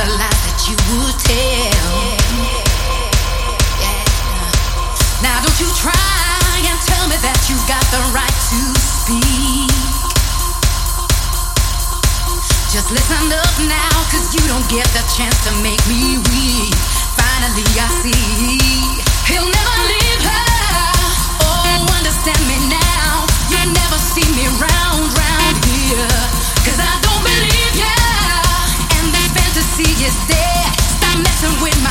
the lies that you would tell. Now don't you try and tell me that you got the right to speak. Just listen up now, cause you don't get the chance to make me weak. with my